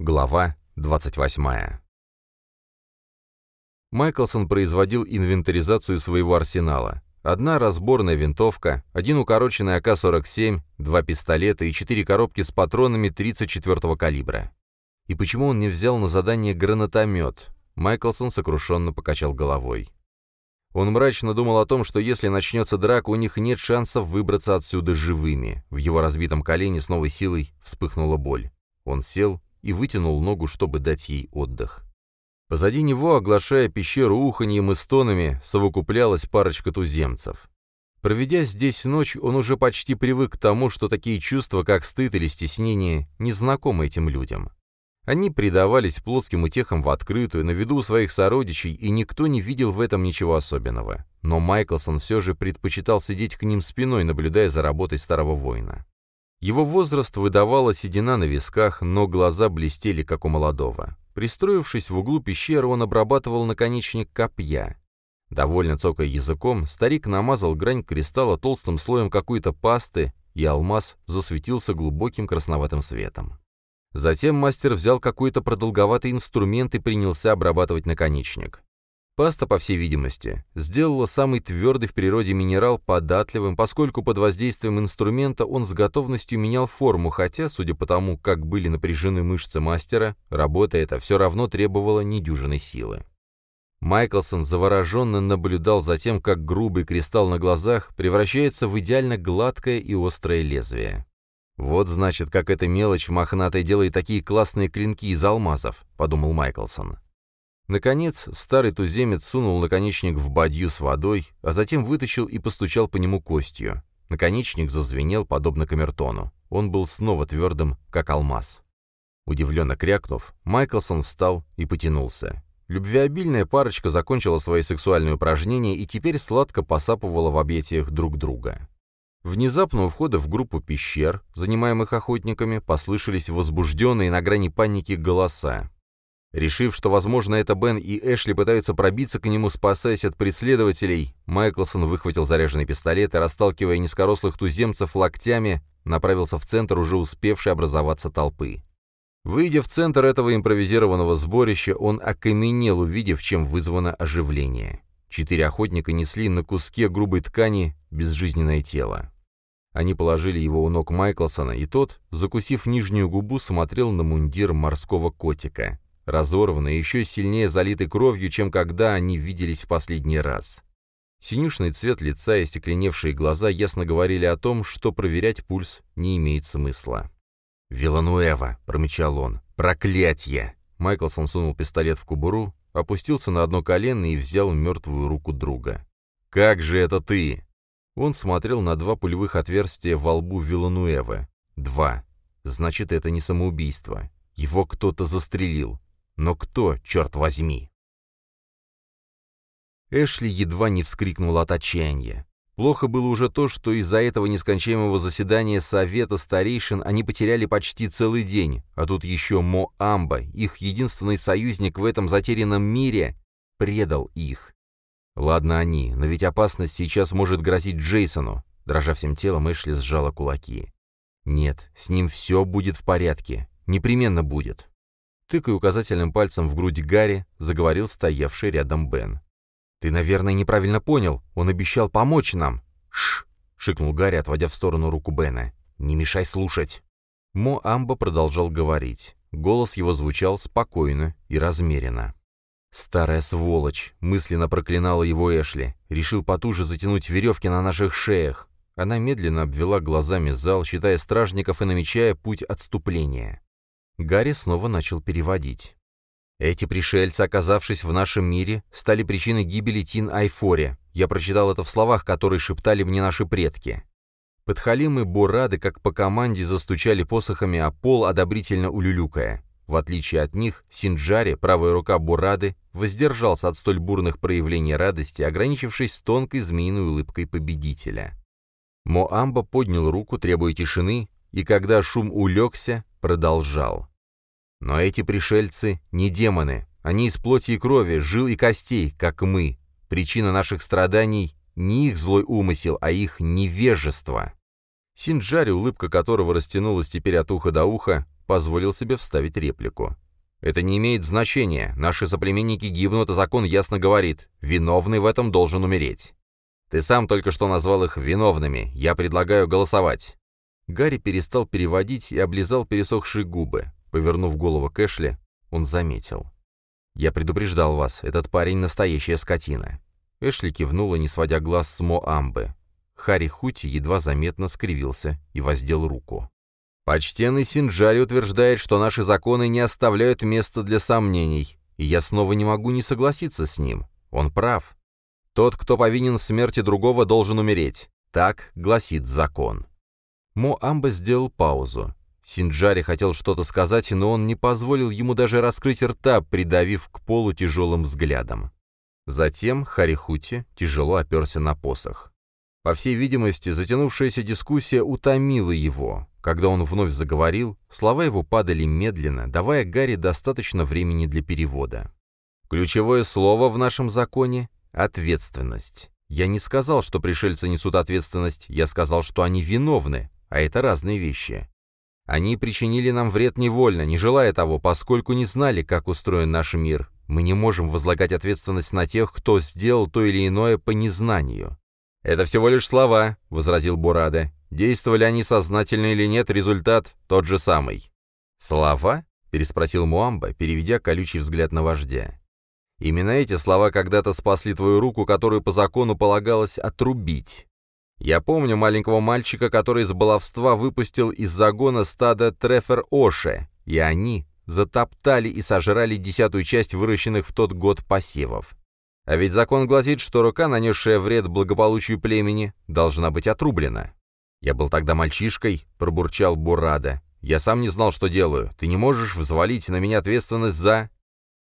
Глава 28. Майклсон производил инвентаризацию своего арсенала. Одна разборная винтовка, один укороченный АК-47, два пистолета и четыре коробки с патронами 34-го калибра. И почему он не взял на задание гранатомет? Майклсон сокрушенно покачал головой. Он мрачно думал о том, что если начнется драка, у них нет шансов выбраться отсюда живыми. В его разбитом колене с новой силой вспыхнула боль. Он сел и вытянул ногу, чтобы дать ей отдых. Позади него, оглашая пещеру уханьем и стонами, совокуплялась парочка туземцев. Проведя здесь ночь, он уже почти привык к тому, что такие чувства, как стыд или стеснение, не знакомы этим людям. Они предавались плотским утехам в открытую, на виду у своих сородичей, и никто не видел в этом ничего особенного. Но Майклсон все же предпочитал сидеть к ним спиной, наблюдая за работой старого воина. Его возраст выдавала седина на висках, но глаза блестели, как у молодого. Пристроившись в углу пещеры, он обрабатывал наконечник копья. Довольно цокая языком, старик намазал грань кристалла толстым слоем какой-то пасты, и алмаз засветился глубоким красноватым светом. Затем мастер взял какой-то продолговатый инструмент и принялся обрабатывать наконечник. Паста, по всей видимости, сделала самый твердый в природе минерал податливым, поскольку под воздействием инструмента он с готовностью менял форму, хотя, судя по тому, как были напряжены мышцы мастера, работа эта все равно требовала недюжиной силы. Майклсон завороженно наблюдал за тем, как грубый кристалл на глазах превращается в идеально гладкое и острое лезвие. «Вот, значит, как эта мелочь мохнатая делает такие классные клинки из алмазов», — подумал Майклсон. Наконец, старый туземец сунул наконечник в бадью с водой, а затем вытащил и постучал по нему костью. Наконечник зазвенел, подобно камертону. Он был снова твердым, как алмаз. Удивленно крякнув, Майклсон встал и потянулся. Любвеобильная парочка закончила свои сексуальные упражнения и теперь сладко посапывала в объятиях друг друга. Внезапно у входа в группу пещер, занимаемых охотниками, послышались возбужденные на грани паники голоса. Решив, что, возможно, это Бен и Эшли пытаются пробиться к нему, спасаясь от преследователей, Майклсон выхватил заряженный пистолет и, расталкивая низкорослых туземцев локтями, направился в центр уже успевшей образоваться толпы. Выйдя в центр этого импровизированного сборища, он окаменел, увидев, чем вызвано оживление. Четыре охотника несли на куске грубой ткани безжизненное тело. Они положили его у ног Майклсона, и тот, закусив нижнюю губу, смотрел на мундир морского котика, разорванный, еще сильнее залитый кровью, чем когда они виделись в последний раз. Синюшный цвет лица и стекленевшие глаза ясно говорили о том, что проверять пульс не имеет смысла. «Вилануэва!» — промычал он. «Проклятье!» Майклсон сунул пистолет в кубуру, опустился на одно колено и взял мертвую руку друга. «Как же это ты?» Он смотрел на два пулевых отверстия во лбу Вилануэвы. Два. Значит, это не самоубийство. Его кто-то застрелил. Но кто, черт возьми? Эшли едва не вскрикнул от отчаяния. Плохо было уже то, что из-за этого нескончаемого заседания Совета Старейшин они потеряли почти целый день, а тут еще Мо Амба, их единственный союзник в этом затерянном мире, предал их. Ладно они, но ведь опасность сейчас может грозить Джейсону. Дрожа всем телом, Эшли сжала кулаки. Нет, с ним все будет в порядке. Непременно будет. Тыкая указательным пальцем в грудь Гарри, заговорил стоявший рядом Бен. «Ты, наверное, неправильно понял. Он обещал помочь нам». «Шш!» — шикнул Гарри, отводя в сторону руку Бена. «Не мешай слушать». Мо Амба продолжал говорить. Голос его звучал спокойно и размеренно. «Старая сволочь!» — мысленно проклинала его Эшли. «Решил потуже затянуть веревки на наших шеях». Она медленно обвела глазами зал, считая стражников и намечая путь отступления. Гарри снова начал переводить. «Эти пришельцы, оказавшись в нашем мире, стали причиной гибели Тин Айфори. Я прочитал это в словах, которые шептали мне наши предки». Подхалимы Бурады, как по команде, застучали посохами о пол, одобрительно улюлюкая. В отличие от них, Синджари, правая рука Бурады, воздержался от столь бурных проявлений радости, ограничившись тонкой змеиной улыбкой победителя. Моамба поднял руку, требуя тишины, и когда шум улегся, продолжал. «Но эти пришельцы не демоны, они из плоти и крови, жил и костей, как мы. Причина наших страданий — не их злой умысел, а их невежество». Синджари, улыбка которого растянулась теперь от уха до уха, позволил себе вставить реплику. «Это не имеет значения. Наши соплеменники гибнут, а закон ясно говорит, виновный в этом должен умереть. Ты сам только что назвал их виновными. Я предлагаю голосовать». Гарри перестал переводить и облизал пересохшие губы. Повернув голову к Эшли, он заметил. «Я предупреждал вас, этот парень — настоящая скотина». Эшли кивнула, не сводя глаз с Мо Амбы. Харри Хути едва заметно скривился и воздел руку. «Почтенный Синджари утверждает, что наши законы не оставляют места для сомнений, и я снова не могу не согласиться с ним. Он прав. Тот, кто повинен в смерти другого, должен умереть. Так гласит закон». Мо Амба сделал паузу. Синджари хотел что-то сказать, но он не позволил ему даже раскрыть рта, придавив к полу тяжелым взглядом. Затем Харихути тяжело оперся на посох. По всей видимости, затянувшаяся дискуссия утомила его. Когда он вновь заговорил, слова его падали медленно, давая Гарри достаточно времени для перевода. Ключевое слово в нашем законе — ответственность. Я не сказал, что пришельцы несут ответственность, я сказал, что они виновны, а это разные вещи. Они причинили нам вред невольно, не желая того, поскольку не знали, как устроен наш мир. Мы не можем возлагать ответственность на тех, кто сделал то или иное по незнанию. «Это всего лишь слова», — возразил Бурада. «Действовали они сознательно или нет, результат тот же самый». «Слова?» — переспросил Муамба, переведя колючий взгляд на вождя. «Именно эти слова когда-то спасли твою руку, которую по закону полагалось отрубить. Я помню маленького мальчика, который из баловства выпустил из загона стада Трефер-Оше, и они затоптали и сожрали десятую часть выращенных в тот год посевов. А ведь закон гласит, что рука, нанесшая вред благополучию племени, должна быть отрублена. «Я был тогда мальчишкой», — пробурчал Бурада. «Я сам не знал, что делаю. Ты не можешь взвалить на меня ответственность за...»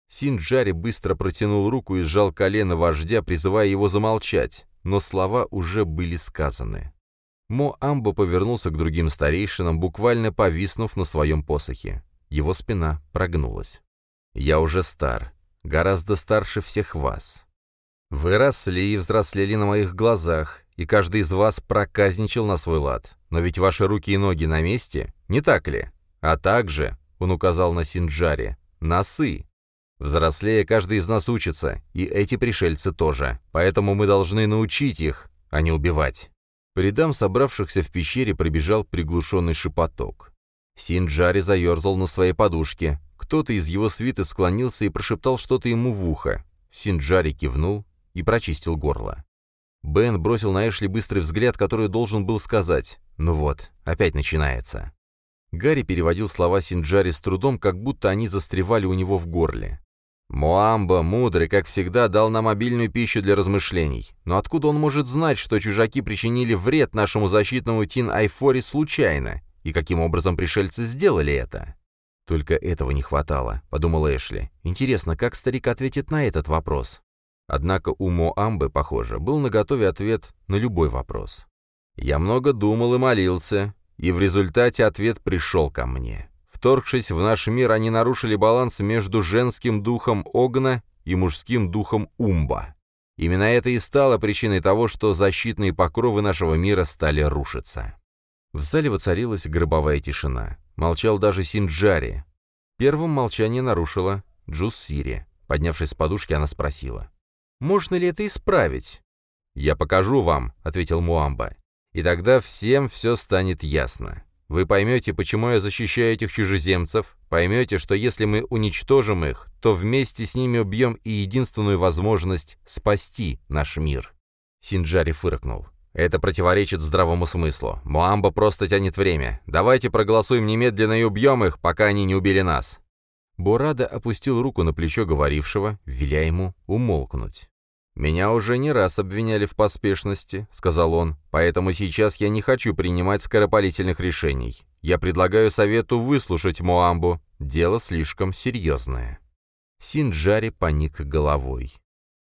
Синджари быстро протянул руку и сжал колено вождя, призывая его замолчать, но слова уже были сказаны. Мо Амбо повернулся к другим старейшинам, буквально повиснув на своем посохе. Его спина прогнулась. «Я уже стар, гораздо старше всех вас. Вы росли и взрослели на моих глазах, и каждый из вас проказничал на свой лад. Но ведь ваши руки и ноги на месте, не так ли? А также, он указал на Синджаре, носы. Взрослея, каждый из нас учится, и эти пришельцы тоже. Поэтому мы должны научить их, а не убивать. По рядам собравшихся в пещере пробежал приглушенный шепоток. Синджари заерзал на своей подушке. Кто-то из его свиты склонился и прошептал что-то ему в ухо. Синджари кивнул, и прочистил горло. Бен бросил на Эшли быстрый взгляд, который должен был сказать «Ну вот, опять начинается». Гарри переводил слова Синджари с трудом, как будто они застревали у него в горле. «Муамба, мудрый, как всегда, дал нам обильную пищу для размышлений. Но откуда он может знать, что чужаки причинили вред нашему защитному Тин-Айфоре случайно? И каким образом пришельцы сделали это?» «Только этого не хватало», — подумал Эшли. «Интересно, как старик ответит на этот вопрос?» Однако у Моамбы, похоже, был наготове ответ на любой вопрос. Я много думал и молился, и в результате ответ пришел ко мне. Вторгшись в наш мир, они нарушили баланс между женским духом Огна и мужским духом Умба. Именно это и стало причиной того, что защитные покровы нашего мира стали рушиться. В зале воцарилась гробовая тишина. Молчал даже Синджари. Первым молчание нарушила Джуссири. Поднявшись с подушки, она спросила. Можно ли это исправить?» «Я покажу вам», — ответил Муамба. «И тогда всем все станет ясно. Вы поймете, почему я защищаю этих чужеземцев, поймете, что если мы уничтожим их, то вместе с ними убьем и единственную возможность спасти наш мир». Синджари фыркнул. «Это противоречит здравому смыслу. Муамба просто тянет время. Давайте проголосуем немедленно и убьем их, пока они не убили нас». Борада опустил руку на плечо говорившего, веля ему умолкнуть. «Меня уже не раз обвиняли в поспешности», — сказал он, «поэтому сейчас я не хочу принимать скоропалительных решений. Я предлагаю совету выслушать Моамбу. Дело слишком серьезное». Синджари поник головой.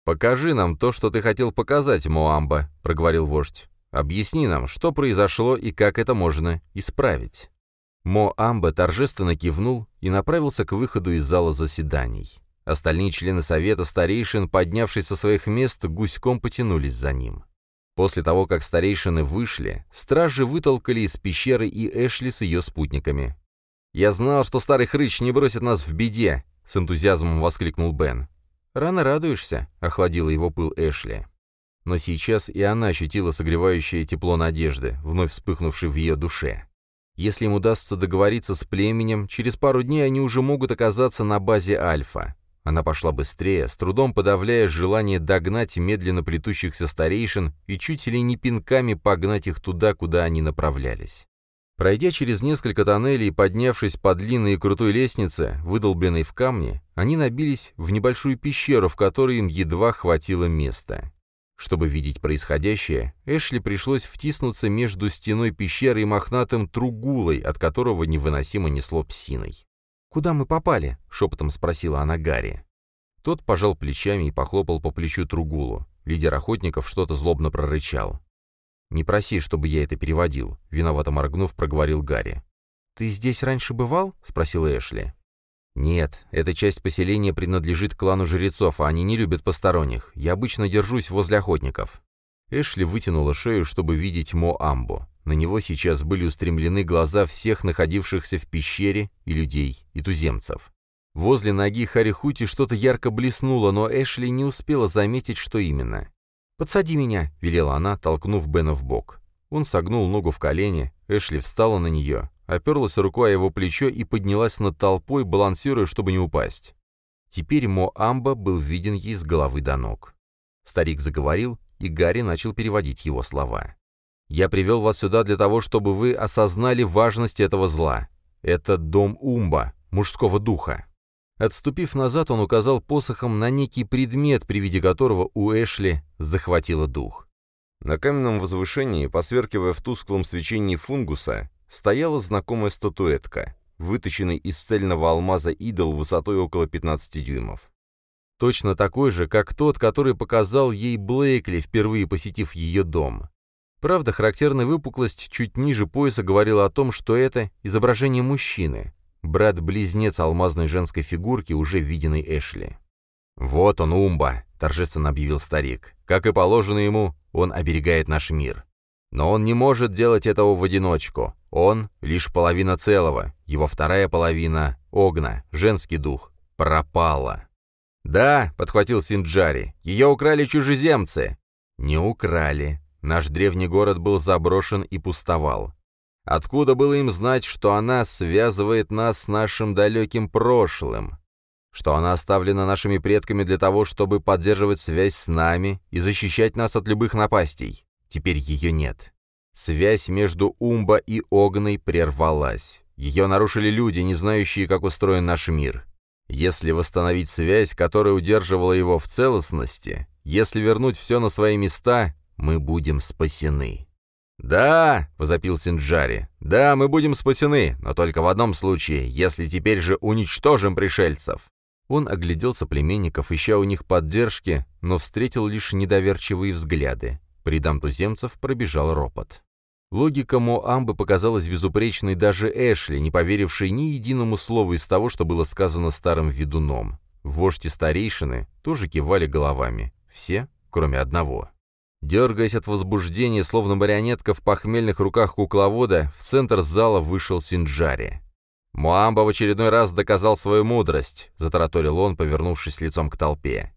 «Покажи нам то, что ты хотел показать, Моамба», — проговорил вождь. «Объясни нам, что произошло и как это можно исправить». Моамба торжественно кивнул и направился к выходу из зала заседаний. Остальные члены совета старейшин, поднявшись со своих мест, гуськом потянулись за ним. После того, как старейшины вышли, стражи вытолкали из пещеры и Эшли с ее спутниками. «Я знал, что старый хрыч не бросит нас в беде!» — с энтузиазмом воскликнул Бен. «Рано радуешься», — охладила его пыл Эшли. Но сейчас и она ощутила согревающее тепло надежды, вновь вспыхнувшей в ее душе. Если им удастся договориться с племенем, через пару дней они уже могут оказаться на базе Альфа. Она пошла быстрее, с трудом подавляя желание догнать медленно плетущихся старейшин и чуть ли не пинками погнать их туда, куда они направлялись. Пройдя через несколько тоннелей и поднявшись по длинной и крутой лестнице, выдолбленной в камне, они набились в небольшую пещеру, в которой им едва хватило места. Чтобы видеть происходящее, Эшли пришлось втиснуться между стеной пещеры и мохнатым тругулой, от которого невыносимо несло псиной. «Куда мы попали?» — шепотом спросила она Гарри. Тот пожал плечами и похлопал по плечу Тругулу. Лидер охотников что-то злобно прорычал. «Не проси, чтобы я это переводил», — виновато моргнув, проговорил Гарри. «Ты здесь раньше бывал?» — спросил Эшли. «Нет, эта часть поселения принадлежит клану жрецов, а они не любят посторонних. Я обычно держусь возле охотников». Эшли вытянула шею, чтобы видеть Мо-Амбу. На него сейчас были устремлены глаза всех находившихся в пещере и людей, и туземцев. Возле ноги Харихути что-то ярко блеснуло, но Эшли не успела заметить, что именно. «Подсади меня», — велела она, толкнув Бена в бок. Он согнул ногу в колени, Эшли встала на нее, оперлась рукой о его плечо и поднялась над толпой, балансируя, чтобы не упасть. Теперь Мо Амба был виден ей с головы до ног. Старик заговорил, и Гарри начал переводить его слова. «Я привел вас сюда для того, чтобы вы осознали важность этого зла. Это дом Умба, мужского духа. Отступив назад, он указал посохом на некий предмет, при виде которого у Эшли захватило дух. На каменном возвышении, посверкивая в тусклом свечении фунгуса, стояла знакомая статуэтка, выточенный из цельного алмаза идол высотой около 15 дюймов. Точно такой же, как тот, который показал ей Блейкли, впервые посетив ее дом. Правда, характерная выпуклость чуть ниже пояса говорила о том, что это изображение мужчины, брат-близнец алмазной женской фигурки, уже виденной Эшли. «Вот он, Умба», — торжественно объявил старик. «Как и положено ему, он оберегает наш мир. Но он не может делать этого в одиночку. Он — лишь половина целого. Его вторая половина — Огна, женский дух, пропала». «Да», — подхватил Синджари, — «ее украли чужеземцы». «Не украли. Наш древний город был заброшен и пустовал. Откуда было им знать, что она связывает нас с нашим далеким прошлым? Что она оставлена нашими предками для того, чтобы поддерживать связь с нами и защищать нас от любых напастей? Теперь ее нет. Связь между Умба и Огной прервалась. Ее нарушили люди, не знающие, как устроен наш мир. Если восстановить связь, которая удерживала его в целостности, если вернуть все на свои места, мы будем спасены. «Да!» — возопил Синджари. «Да, мы будем спасены, но только в одном случае, если теперь же уничтожим пришельцев!» Он оглядел соплеменников, ища у них поддержки, но встретил лишь недоверчивые взгляды. При дам туземцев пробежал ропот. Логика Моамбы показалась безупречной даже Эшли, не поверившей ни единому слову из того, что было сказано старым ведуном. Вожди старейшины тоже кивали головами. Все, кроме одного. Дергаясь от возбуждения, словно марионетка в похмельных руках кукловода, в центр зала вышел Синджари. «Муамба в очередной раз доказал свою мудрость», — затараторил он, повернувшись лицом к толпе.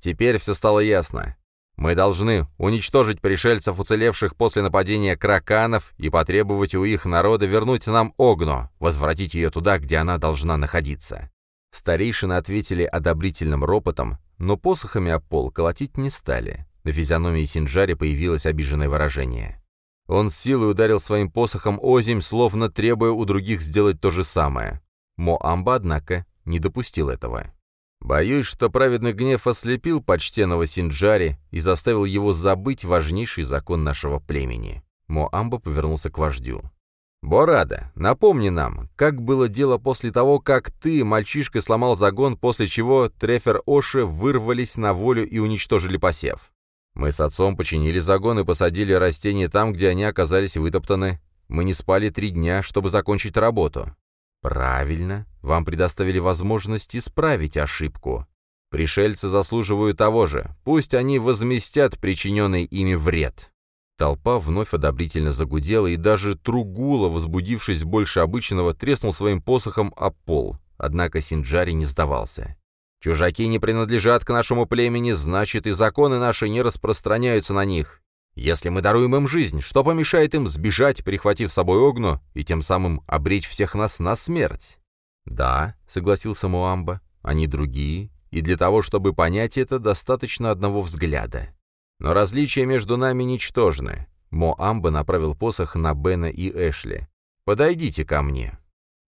«Теперь все стало ясно. Мы должны уничтожить пришельцев, уцелевших после нападения краканов, и потребовать у их народа вернуть нам Огно, возвратить ее туда, где она должна находиться». Старейшины ответили одобрительным ропотом, но посохами о пол колотить не стали. На физиономии Синджари появилось обиженное выражение. Он с силой ударил своим посохом озимь, словно требуя у других сделать то же самое. Моамба, однако, не допустил этого. Боюсь, что праведный гнев ослепил почтенного Синджари и заставил его забыть важнейший закон нашего племени. Моамба повернулся к вождю. «Борада, напомни нам, как было дело после того, как ты, мальчишка, сломал загон, после чего Трефер Оши вырвались на волю и уничтожили посев?» Мы с отцом починили загон и посадили растения там, где они оказались вытоптаны. Мы не спали три дня, чтобы закончить работу. Правильно, вам предоставили возможность исправить ошибку. Пришельцы заслуживают того же. Пусть они возместят причиненный ими вред. Толпа вновь одобрительно загудела, и даже Тругула, возбудившись больше обычного, треснул своим посохом о пол. Однако Синджари не сдавался. «Чужаки не принадлежат к нашему племени, значит, и законы наши не распространяются на них. Если мы даруем им жизнь, что помешает им сбежать, прихватив с собой Огну, и тем самым обречь всех нас на смерть?» «Да», — согласился Муамба, — «они другие, и для того, чтобы понять это, достаточно одного взгляда. Но различия между нами ничтожны. Моамба направил посох на Бена и Эшли. «Подойдите ко мне».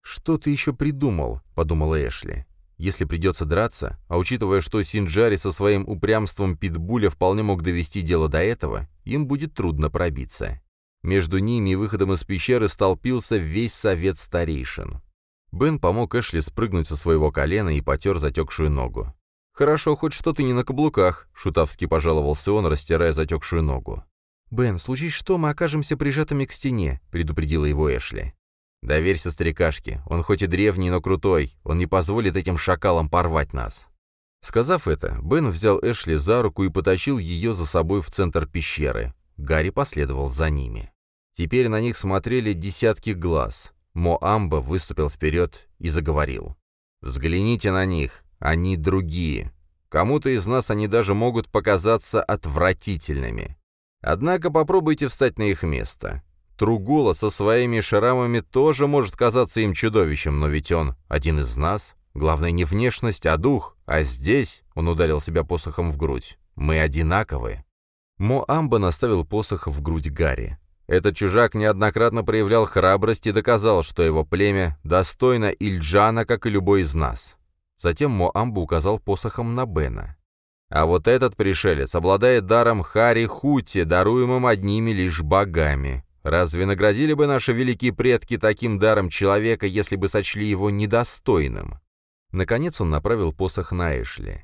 «Что ты еще придумал?» — подумала Эшли. «Если придется драться, а учитывая, что Синджари со своим упрямством Питбуля вполне мог довести дело до этого, им будет трудно пробиться». Между ними и выходом из пещеры столпился весь совет старейшин. Бен помог Эшли спрыгнуть со своего колена и потер затекшую ногу. «Хорошо, хоть что ты не на каблуках», — шутовски пожаловался он, растирая затекшую ногу. «Бен, случись что, мы окажемся прижатыми к стене», — предупредила его Эшли. «Доверься старикашке. Он хоть и древний, но крутой. Он не позволит этим шакалам порвать нас». Сказав это, Бен взял Эшли за руку и потащил ее за собой в центр пещеры. Гарри последовал за ними. Теперь на них смотрели десятки глаз. Моамба выступил вперед и заговорил. «Взгляните на них. Они другие. Кому-то из нас они даже могут показаться отвратительными. Однако попробуйте встать на их место. Тругула со своими шрамами тоже может казаться им чудовищем, но ведь он один из нас. Главное не внешность, а дух. А здесь, он ударил себя посохом в грудь, мы одинаковы. Моамба наставил посох в грудь Гарри. Этот чужак неоднократно проявлял храбрость и доказал, что его племя достойно Ильджана, как и любой из нас. Затем Моамбу указал посохом на Бена. А вот этот пришелец обладает даром Хари Хути, даруемым одними лишь богами. Разве наградили бы наши великие предки таким даром человека, если бы сочли его недостойным? Наконец он направил посох на Эшли.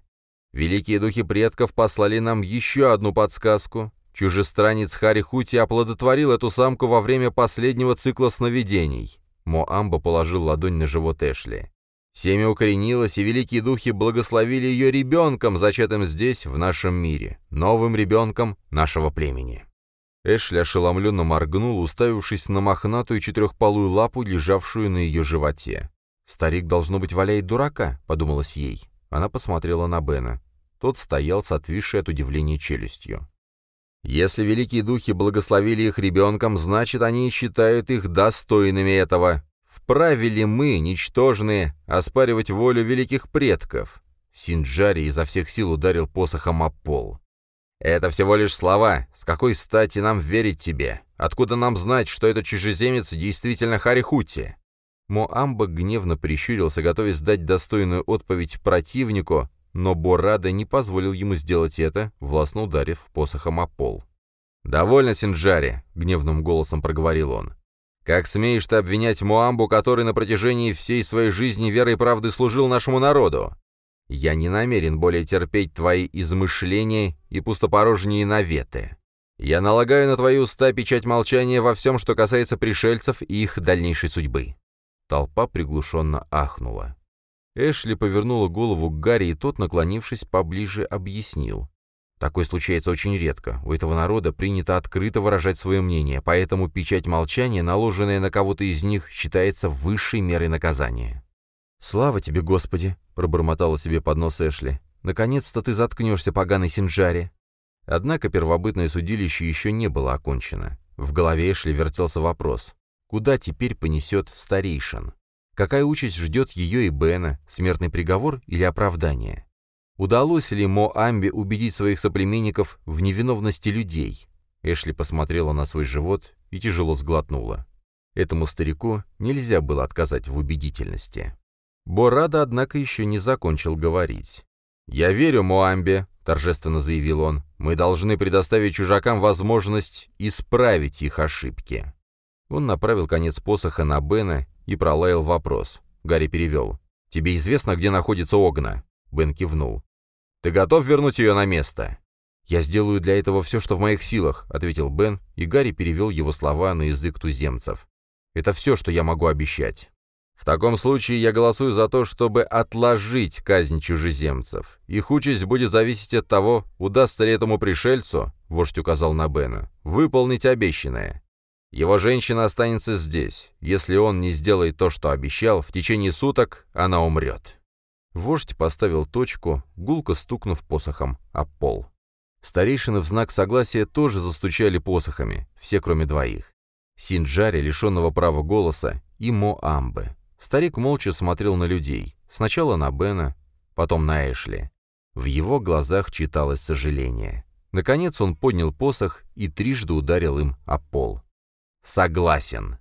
Великие духи предков послали нам еще одну подсказку. Чужестранец Хари Хути оплодотворил эту самку во время последнего цикла сновидений. Моамба положил ладонь на живот Эшли. Семя укоренилось, и великие духи благословили ее ребенком, зачатым здесь, в нашем мире, новым ребенком нашего племени. Эшли ошеломленно моргнул, уставившись на мохнатую четырехпалую лапу, лежавшую на ее животе. «Старик, должно быть, валяет дурака», — подумалось ей. Она посмотрела на Бена. Тот стоял с отвисшей от удивления челюстью. «Если великие духи благословили их ребенком, значит, они считают их достойными этого. Вправе ли мы, ничтожные, оспаривать волю великих предков? Синджари изо всех сил ударил посохом о пол. «Это всего лишь слова. С какой стати нам верить тебе? Откуда нам знать, что этот чужеземец действительно Харихути?» Моамба гневно прищурился, готовясь дать достойную отповедь противнику, но Борада не позволил ему сделать это, властно ударив посохом о пол. «Довольно, Синджари», — гневным голосом проговорил он. Как смеешь ты обвинять Муамбу, который на протяжении всей своей жизни верой и правдой служил нашему народу? Я не намерен более терпеть твои измышления и пустопорожние наветы. Я налагаю на твои уста печать молчания во всем, что касается пришельцев и их дальнейшей судьбы». Толпа приглушенно ахнула. Эшли повернула голову к Гарри, и тот, наклонившись поближе, объяснил. Такое случается очень редко. У этого народа принято открыто выражать свое мнение, поэтому печать молчания, наложенная на кого-то из них, считается высшей мерой наказания. «Слава тебе, Господи!» — пробормотала себе под нос Эшли. «Наконец-то ты заткнешься, поганый Синджари!» Однако первобытное судилище еще не было окончено. В голове Эшли вертелся вопрос. Куда теперь понесет старейшин? Какая участь ждет ее и Бена, смертный приговор или оправдание? Удалось ли Моамбе убедить своих соплеменников в невиновности людей? Эшли посмотрела на свой живот и тяжело сглотнула. Этому старику нельзя было отказать в убедительности. Борада, однако, еще не закончил говорить. «Я верю Моамбе», — торжественно заявил он. «Мы должны предоставить чужакам возможность исправить их ошибки». Он направил конец посоха на Бена и пролаял вопрос. Гарри перевел. «Тебе известно, где находится Огна?» Бен кивнул. «Ты готов вернуть ее на место?» «Я сделаю для этого все, что в моих силах», — ответил Бен, и Гарри перевел его слова на язык туземцев. «Это все, что я могу обещать». «В таком случае я голосую за то, чтобы отложить казнь чужеземцев. Их участь будет зависеть от того, удастся ли этому пришельцу, вождь указал на Бена, — «выполнить обещанное. Его женщина останется здесь. Если он не сделает то, что обещал, в течение суток она умрет». Вождь поставил точку, гулко стукнув посохом о пол. Старейшины в знак согласия тоже застучали посохами, все кроме двоих. Синджари, лишенного права голоса, и Моамбы. Старик молча смотрел на людей, сначала на Бена, потом на Эшли. В его глазах читалось сожаление. Наконец он поднял посох и трижды ударил им о пол. «Согласен».